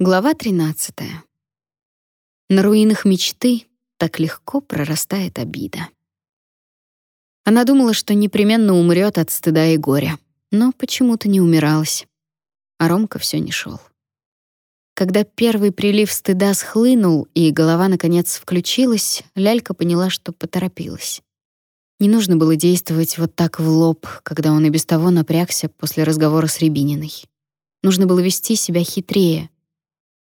Глава 13. На руинах мечты так легко прорастает обида. Она думала, что непременно умрет от стыда и горя, но почему-то не умиралась. А Ромка все не шел. Когда первый прилив стыда схлынул и голова наконец включилась, Лялька поняла, что поторопилась. Не нужно было действовать вот так в лоб, когда он и без того напрягся после разговора с Рябининой. Нужно было вести себя хитрее —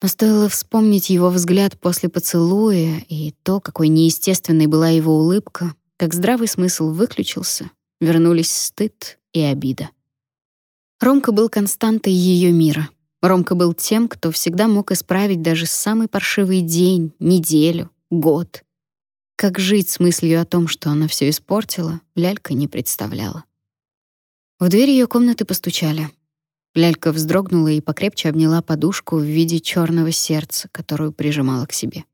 но стоило вспомнить его взгляд после поцелуя и то, какой неестественной была его улыбка, как здравый смысл выключился, вернулись стыд и обида. Ромка был константой ее мира. Ромка был тем, кто всегда мог исправить даже самый паршивый день, неделю, год. Как жить с мыслью о том, что она все испортила, Лялька не представляла. В дверь ее комнаты постучали. Лялька вздрогнула и покрепче обняла подушку в виде черного сердца, которую прижимала к себе.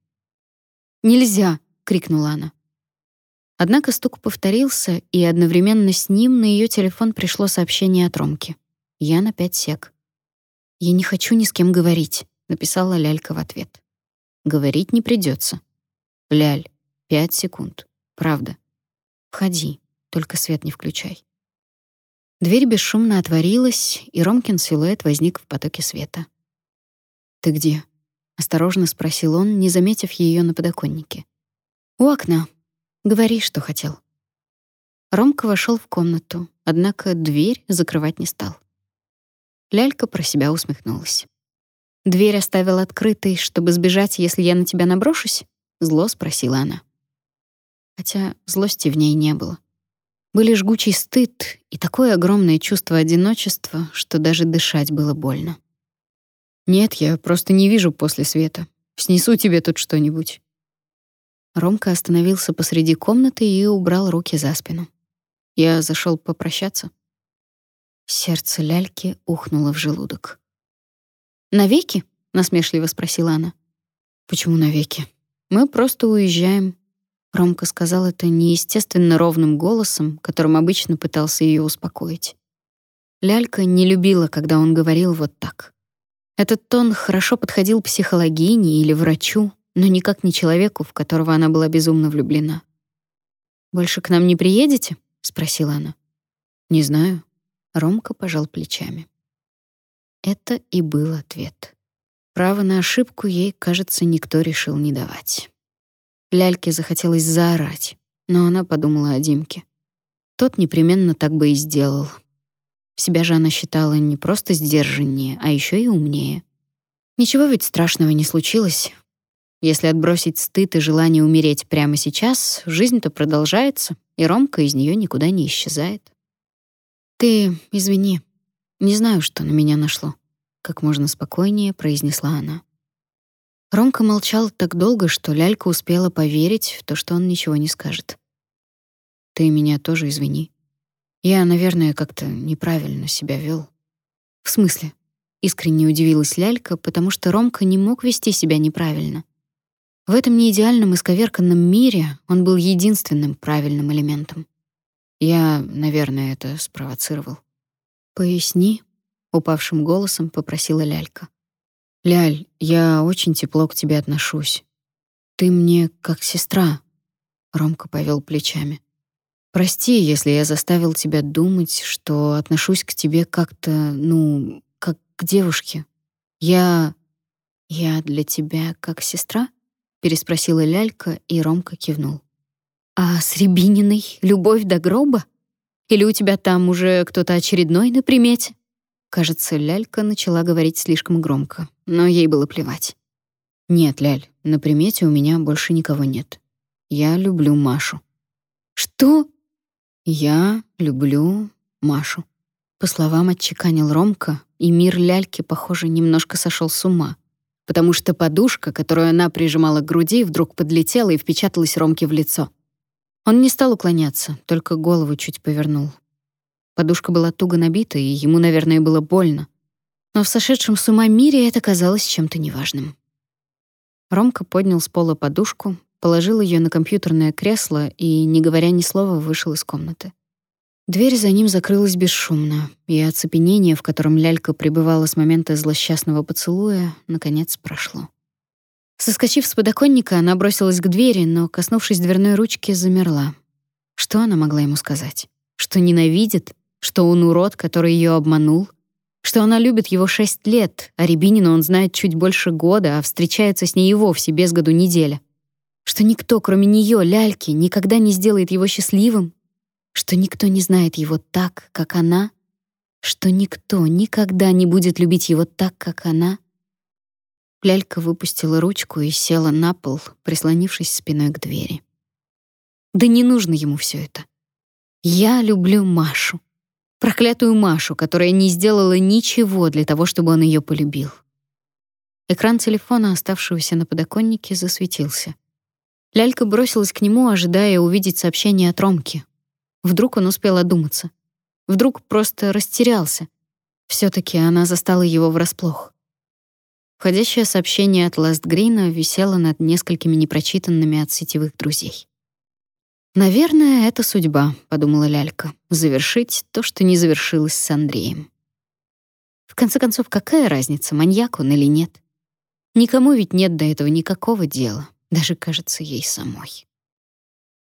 «Нельзя!» — крикнула она. Однако стук повторился, и одновременно с ним на ее телефон пришло сообщение от Ромки. «Я на пять сек». «Я не хочу ни с кем говорить», — написала Лялька в ответ. «Говорить не придется. Ляль, пять секунд. Правда. Входи, только свет не включай». Дверь бесшумно отворилась, и Ромкин силуэт возник в потоке света. «Ты где?» — осторожно спросил он, не заметив ее на подоконнике. «У окна. Говори, что хотел». Ромка вошел в комнату, однако дверь закрывать не стал. Лялька про себя усмехнулась. «Дверь оставил открытой, чтобы сбежать, если я на тебя наброшусь?» — зло спросила она. Хотя злости в ней не было. Были жгучий стыд и такое огромное чувство одиночества, что даже дышать было больно. «Нет, я просто не вижу после света. Снесу тебе тут что-нибудь». Ромка остановился посреди комнаты и убрал руки за спину. Я зашел попрощаться. Сердце ляльки ухнуло в желудок. «Навеки?» — насмешливо спросила она. «Почему навеки? Мы просто уезжаем. Ромка сказал это неестественно ровным голосом, которым обычно пытался ее успокоить. Лялька не любила, когда он говорил вот так. Этот тон хорошо подходил психологине или врачу, но никак не человеку, в которого она была безумно влюблена. «Больше к нам не приедете?» — спросила она. «Не знаю». Ромка пожал плечами. Это и был ответ. Право на ошибку ей, кажется, никто решил не давать. Ляльке захотелось заорать, но она подумала о Димке. Тот непременно так бы и сделал. Себя же она считала не просто сдержаннее, а еще и умнее. Ничего ведь страшного не случилось. Если отбросить стыд и желание умереть прямо сейчас, жизнь-то продолжается, и Ромка из нее никуда не исчезает. «Ты извини, не знаю, что на меня нашло», — как можно спокойнее произнесла она. Ромка молчал так долго, что Лялька успела поверить в то, что он ничего не скажет. «Ты меня тоже извини. Я, наверное, как-то неправильно себя вел. «В смысле?» — искренне удивилась Лялька, потому что Ромка не мог вести себя неправильно. В этом неидеальном исковерканном мире он был единственным правильным элементом. Я, наверное, это спровоцировал. «Поясни», — упавшим голосом попросила Лялька. Ляль, я очень тепло к тебе отношусь. Ты мне как сестра. Ромка повел плечами. Прости, если я заставил тебя думать, что отношусь к тебе как-то, ну, как к девушке. Я я для тебя как сестра? переспросила Лялька, и Ромка кивнул. А с Рябининой любовь до гроба? Или у тебя там уже кто-то очередной на примете? Кажется, Лялька начала говорить слишком громко, но ей было плевать. «Нет, Ляль, на примете у меня больше никого нет. Я люблю Машу». «Что?» «Я люблю Машу». По словам отчеканил Ромка, и мир Ляльки, похоже, немножко сошел с ума, потому что подушка, которую она прижимала к груди, вдруг подлетела и впечаталась Ромке в лицо. Он не стал уклоняться, только голову чуть повернул. Подушка была туго набита, и ему, наверное, было больно. Но в сошедшем с ума мире это казалось чем-то неважным. Ромка поднял с пола подушку, положил ее на компьютерное кресло и, не говоря ни слова, вышел из комнаты. Дверь за ним закрылась бесшумно, и оцепенение, в котором лялька пребывала с момента злосчастного поцелуя, наконец прошло. Соскочив с подоконника, она бросилась к двери, но, коснувшись дверной ручки, замерла. Что она могла ему сказать? Что ненавидит? Что он урод, который ее обманул? Что она любит его шесть лет, а Рябинина он знает чуть больше года, а встречается с ней и вовсе без году неделя? Что никто, кроме нее, ляльки, никогда не сделает его счастливым? что никто не знает его так, как она, что никто никогда не будет любить его так, как она. Лялька выпустила ручку и села на пол, прислонившись спиной к двери. Да не нужно ему все это. Я люблю Машу. Проклятую Машу, которая не сделала ничего для того, чтобы он ее полюбил. Экран телефона, оставшегося на подоконнике, засветился. Лялька бросилась к нему, ожидая увидеть сообщение от Ромки. Вдруг он успел одуматься. Вдруг просто растерялся. все таки она застала его врасплох. Входящее сообщение от Ластгрина висело над несколькими непрочитанными от сетевых друзей. «Наверное, это судьба», — подумала Лялька, — «завершить то, что не завершилось с Андреем». В конце концов, какая разница, маньяк он или нет? Никому ведь нет до этого никакого дела, даже, кажется, ей самой.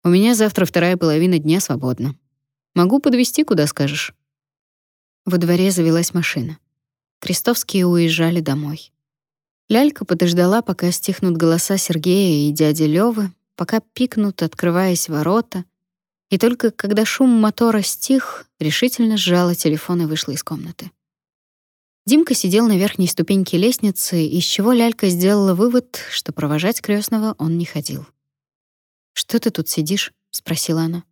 У меня завтра вторая половина дня свободна. Могу подвезти, куда скажешь. Во дворе завелась машина. Крестовские уезжали домой. Лялька подождала, пока стихнут голоса Сергея и дяди Лёвы, пока пикнут, открываясь ворота, и только когда шум мотора стих, решительно сжала телефон и вышла из комнаты. Димка сидел на верхней ступеньке лестницы, из чего Лялька сделала вывод, что провожать крестного он не ходил. «Что ты тут сидишь?» — спросила она.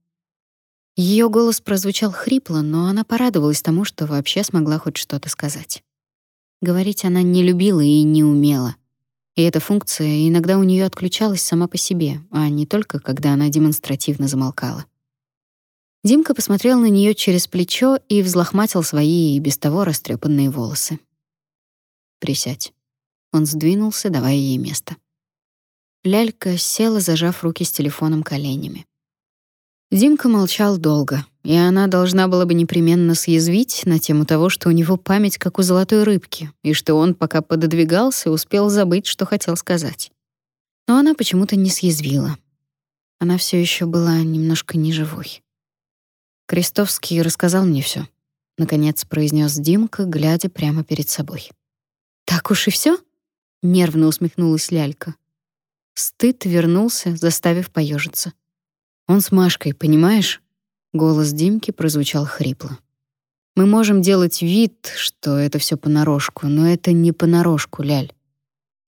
Ее голос прозвучал хрипло, но она порадовалась тому, что вообще смогла хоть что-то сказать. Говорить она не любила и не умела. И эта функция иногда у нее отключалась сама по себе, а не только когда она демонстративно замолкала. Димка посмотрел на нее через плечо и взлохматил свои и без того растрепанные волосы. «Присядь». Он сдвинулся, давая ей место. Лялька села, зажав руки с телефоном коленями. Димка молчал долго, и она должна была бы непременно съязвить на тему того, что у него память как у золотой рыбки, и что он, пока пододвигался, успел забыть, что хотел сказать. Но она почему-то не съязвила. Она все еще была немножко неживой. Крестовский рассказал мне все, наконец произнес Димка, глядя прямо перед собой. Так уж и все? нервно усмехнулась Лялька. Стыд вернулся, заставив поежиться. Он с Машкой, понимаешь? Голос Димки прозвучал хрипло. Мы можем делать вид, что это все понарошку, но это не понарошку, Ляль.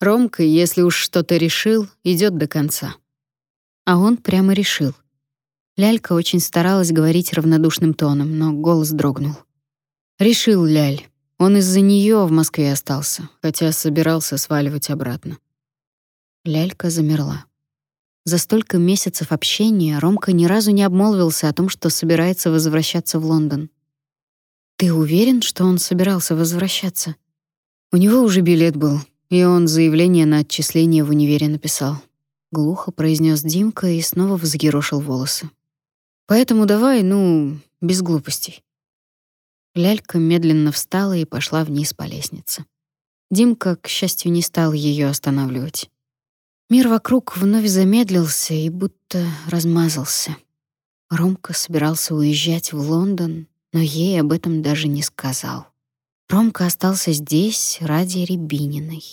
Ромка, если уж что-то решил, идет до конца. А он прямо решил. Лялька очень старалась говорить равнодушным тоном, но голос дрогнул. Решил Ляль. Он из-за нее в Москве остался, хотя собирался сваливать обратно. Лялька замерла. За столько месяцев общения Ромка ни разу не обмолвился о том, что собирается возвращаться в Лондон. Ты уверен, что он собирался возвращаться? У него уже билет был, и он заявление на отчисление в универе написал. Глухо произнес Димка и снова взъерошил волосы. Поэтому давай, ну, без глупостей. Лялька медленно встала и пошла вниз по лестнице. Димка, к счастью, не стал ее останавливать. Мир вокруг вновь замедлился и будто размазался. Ромка собирался уезжать в Лондон, но ей об этом даже не сказал. Ромка остался здесь ради Рябининой.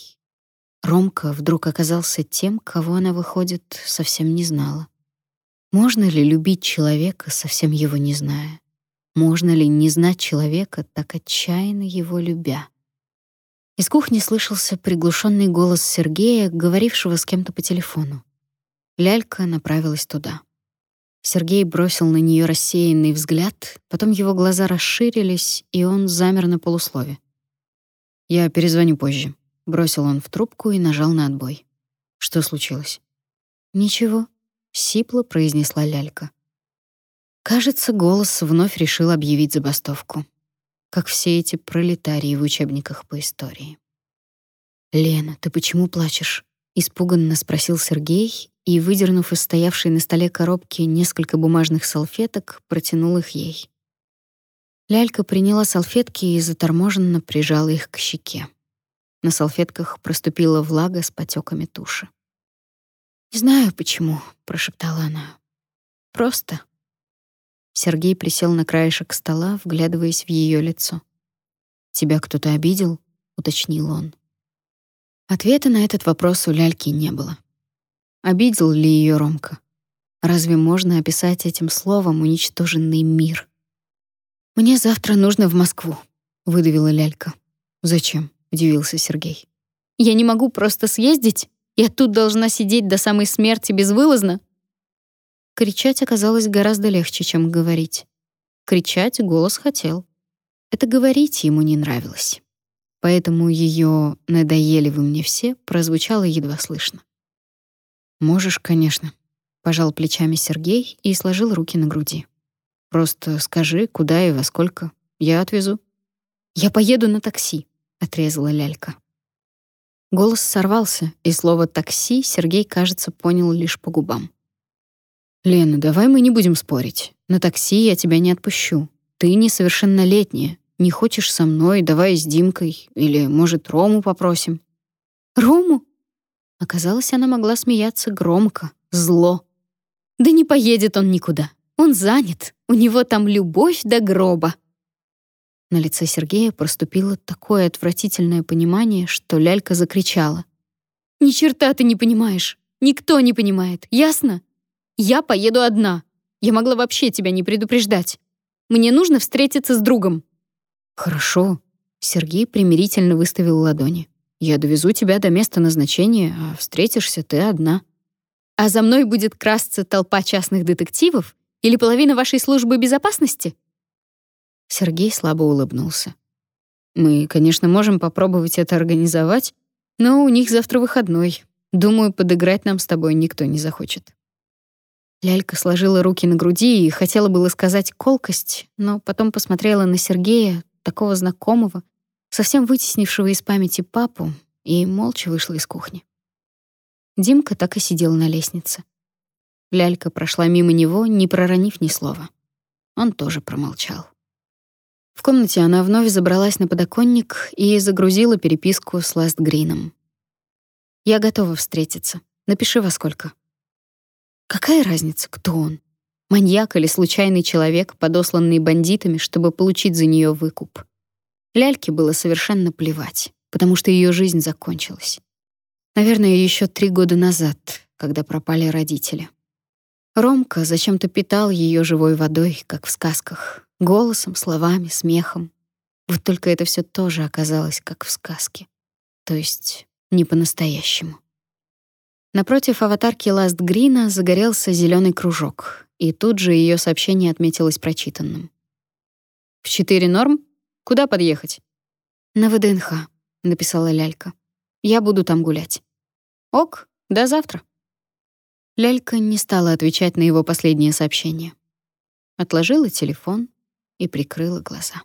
Ромка вдруг оказался тем, кого она, выходит, совсем не знала. Можно ли любить человека, совсем его не зная? Можно ли не знать человека, так отчаянно его любя? Из кухни слышался приглушенный голос Сергея, говорившего с кем-то по телефону. Лялька направилась туда. Сергей бросил на нее рассеянный взгляд, потом его глаза расширились, и он замер на полуслове. «Я перезвоню позже», — бросил он в трубку и нажал на отбой. «Что случилось?» «Ничего», — сипло произнесла Лялька. Кажется, голос вновь решил объявить забастовку как все эти пролетарии в учебниках по истории. «Лена, ты почему плачешь?» — испуганно спросил Сергей и, выдернув из стоявшей на столе коробки несколько бумажных салфеток, протянул их ей. Лялька приняла салфетки и заторможенно прижала их к щеке. На салфетках проступила влага с потеками туши. «Не знаю, почему», — прошептала она. «Просто». Сергей присел на краешек стола, вглядываясь в ее лицо. «Тебя кто-то обидел?» — уточнил он. Ответа на этот вопрос у Ляльки не было. Обидел ли ее Ромка? Разве можно описать этим словом уничтоженный мир? «Мне завтра нужно в Москву», — выдавила Лялька. «Зачем?» — удивился Сергей. «Я не могу просто съездить? Я тут должна сидеть до самой смерти безвылазно?» Кричать оказалось гораздо легче, чем говорить. Кричать голос хотел. Это говорить ему не нравилось. Поэтому ее «надоели вы мне все» прозвучало едва слышно. «Можешь, конечно», — пожал плечами Сергей и сложил руки на груди. «Просто скажи, куда и во сколько. Я отвезу». «Я поеду на такси», — отрезала Лялька. Голос сорвался, и слово «такси» Сергей, кажется, понял лишь по губам. «Лена, давай мы не будем спорить. На такси я тебя не отпущу. Ты несовершеннолетняя. Не хочешь со мной, давай с Димкой. Или, может, Рому попросим». «Рому?» Оказалось, она могла смеяться громко, зло. «Да не поедет он никуда. Он занят. У него там любовь до гроба». На лице Сергея проступило такое отвратительное понимание, что лялька закричала. «Ни черта ты не понимаешь. Никто не понимает. Ясно? Я поеду одна. Я могла вообще тебя не предупреждать. Мне нужно встретиться с другом». «Хорошо». Сергей примирительно выставил ладони. Я довезу тебя до места назначения, а встретишься ты одна. А за мной будет красться толпа частных детективов или половина вашей службы безопасности? Сергей слабо улыбнулся. Мы, конечно, можем попробовать это организовать, но у них завтра выходной. Думаю, подыграть нам с тобой никто не захочет. Лялька сложила руки на груди и хотела было сказать колкость, но потом посмотрела на Сергея, такого знакомого, совсем вытеснившего из памяти папу, и молча вышла из кухни. Димка так и сидел на лестнице. Лялька прошла мимо него, не проронив ни слова. Он тоже промолчал. В комнате она вновь забралась на подоконник и загрузила переписку с Ластгрином. «Я готова встретиться. Напиши во сколько». Какая разница, кто он? Маньяк или случайный человек, подосланный бандитами, чтобы получить за нее выкуп? Ляльке было совершенно плевать, потому что ее жизнь закончилась. Наверное, еще три года назад, когда пропали родители. Ромка зачем-то питал ее живой водой, как в сказках, голосом, словами, смехом. Вот только это все тоже оказалось как в сказке. То есть не по-настоящему. Напротив аватарки Ласт Грина загорелся зеленый кружок, и тут же ее сообщение отметилось прочитанным. «В четыре норм?» Куда подъехать? На ВДНХ, написала Лялька. Я буду там гулять. Ок, до завтра. Лялька не стала отвечать на его последнее сообщение. Отложила телефон и прикрыла глаза.